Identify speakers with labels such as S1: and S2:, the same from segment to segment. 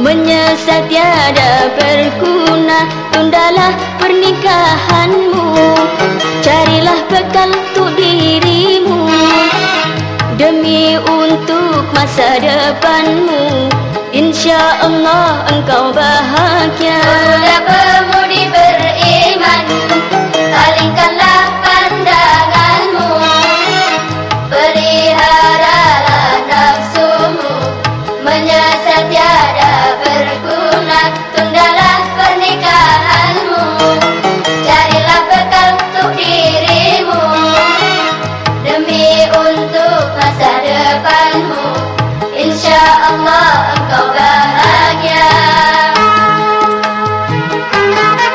S1: Menyesal tiada berguna. Tundalah pernikahanmu. Carilah bekal untuk dirimu. Demi untuk masa depanmu. Insya Allah engkau bahagia.
S2: Pemuda Bye.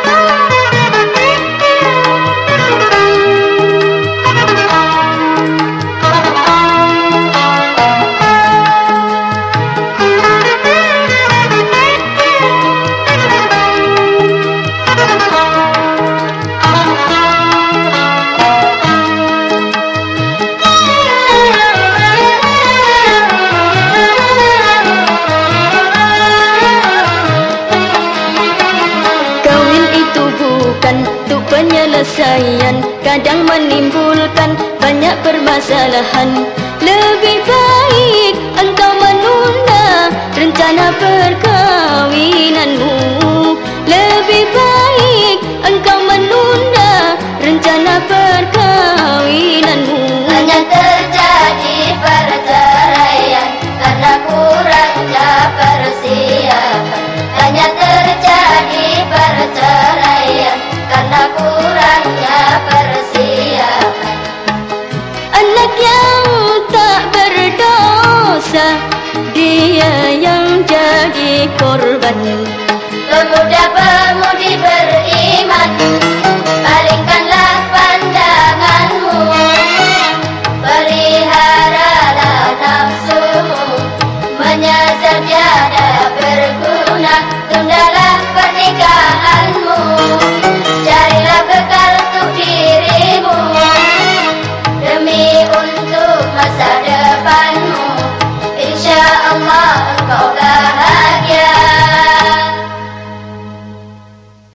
S2: Penyelesaian Kadang menimbulkan banyak permasalahan. Lebih baik engkau yang tak berdosa Dia yang jadi korban. Lalu dapat